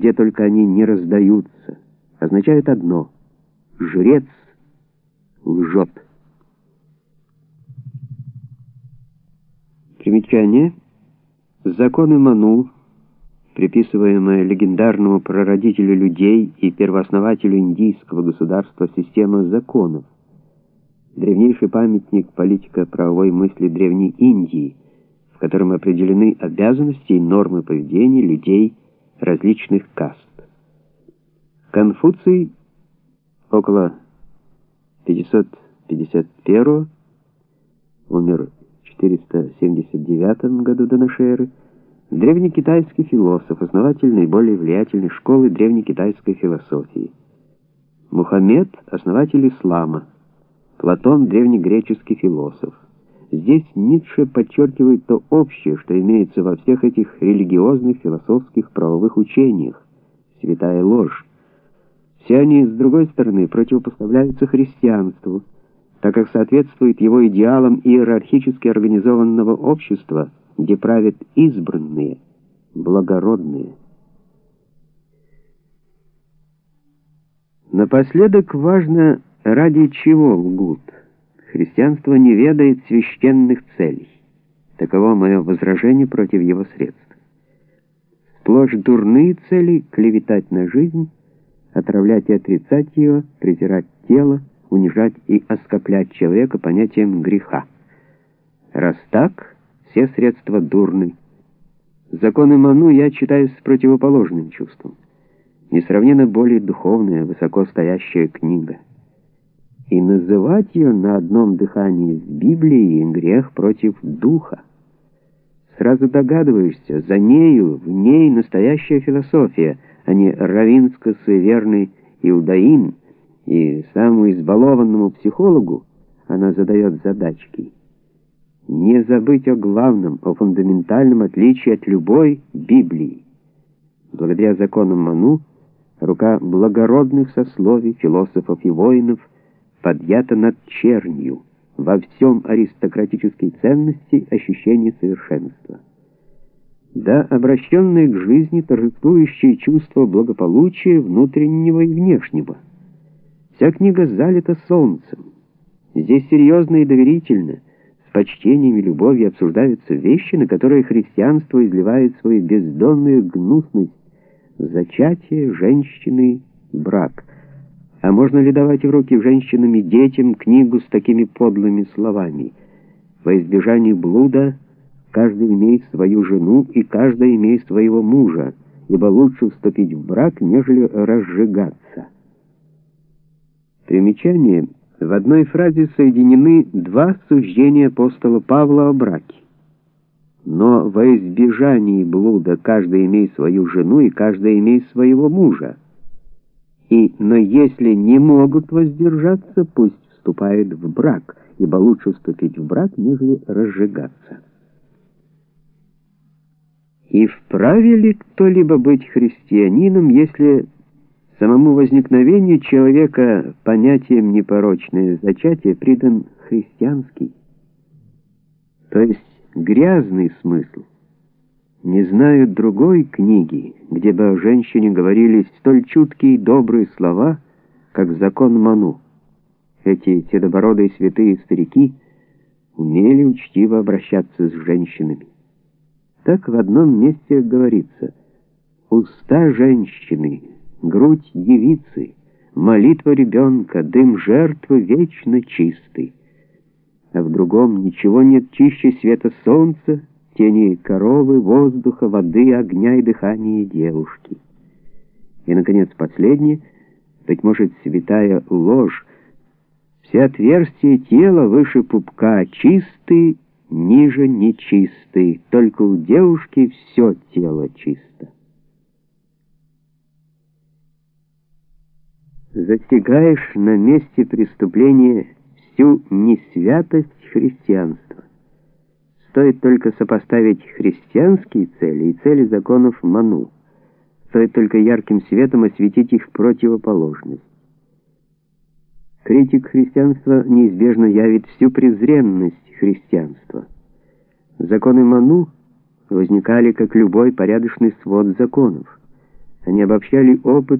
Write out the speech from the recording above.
где только они не раздаются, означают одно — жрец лжет. Примечание. Законы Ману, приписываемые легендарному прародителю людей и первооснователю индийского государства система законов, древнейший памятник политико-правовой мысли Древней Индии, в котором определены обязанности и нормы поведения людей различных каст. Конфуций около 551 умер в 479 году до нашей эры, древнекитайский философ, основатель наиболее влиятельной школы древнекитайской философии. Мухаммед — основатель ислама. Платон — древнегреческий философ. Здесь Ницше подчеркивает то общее, что имеется во всех этих религиозных, философских, правовых учениях, святая ложь. Все они, с другой стороны, противопоставляются христианству, так как соответствуют его идеалам иерархически организованного общества, где правят избранные, благородные. Напоследок важно, ради чего лгут. Христианство не ведает священных целей. Таково мое возражение против его средств. Сплошь дурные цели — клеветать на жизнь, отравлять и отрицать ее, презирать тело, унижать и оскоплять человека понятием греха. Раз так, все средства дурны. Законы Ману я читаю с противоположным чувством. Несравненно более духовная, высоко стоящая книга и называть ее на одном дыхании с Библией грех против духа. Сразу догадываешься, за нею, в ней настоящая философия, а не равинско-суеверный иудаин, и самому избалованному психологу она задает задачки. Не забыть о главном, о фундаментальном отличии от любой Библии. Благодаря законам Ману, рука благородных сословий, философов и воинов – подъята над чернью, во всем аристократической ценности ощущение совершенства. Да, обращенное к жизни торжествующее чувство благополучия внутреннего и внешнего. Вся книга залита солнцем. Здесь серьезно и доверительно, с почтением и любовью обсуждаются вещи, на которые христианство изливает свою бездонную гнусность, зачатие, женщины, брак — а можно ли давать в руки женщинам и детям книгу с такими подлыми словами? Во избежание блуда каждый имеет свою жену и каждый имеет своего мужа, ибо лучше вступить в брак, нежели разжигаться. Примечание. В одной фразе соединены два суждения апостола Павла о браке. Но во избежании блуда каждый имеет свою жену и каждый имеет своего мужа. И, но если не могут воздержаться, пусть вступают в брак, ибо лучше вступить в брак, нежели разжигаться. И вправе ли кто-либо быть христианином, если самому возникновению человека понятием непорочное зачатие придан христианский, то есть грязный смысл? Не знаю другой книги, где бы о женщине говорились столь чуткие и добрые слова, как закон Ману. Эти седобородые святые старики умели учтиво обращаться с женщинами. Так в одном месте говорится «Уста женщины, грудь девицы, молитва ребенка, дым жертвы вечно чистый». А в другом «Ничего нет чище света солнца, тени коровы, воздуха, воды, огня и дыхания девушки. И, наконец, последнее, быть может, святая ложь, все отверстия тела выше пупка чистые, ниже нечистые, только у девушки все тело чисто. Застигаешь на месте преступления всю несвятость христианства. Стоит только сопоставить христианские цели и цели законов Ману. Стоит только ярким светом осветить их противоположность. Критик христианства неизбежно явит всю презренность христианства. Законы Ману возникали как любой порядочный свод законов. Они обобщали опыт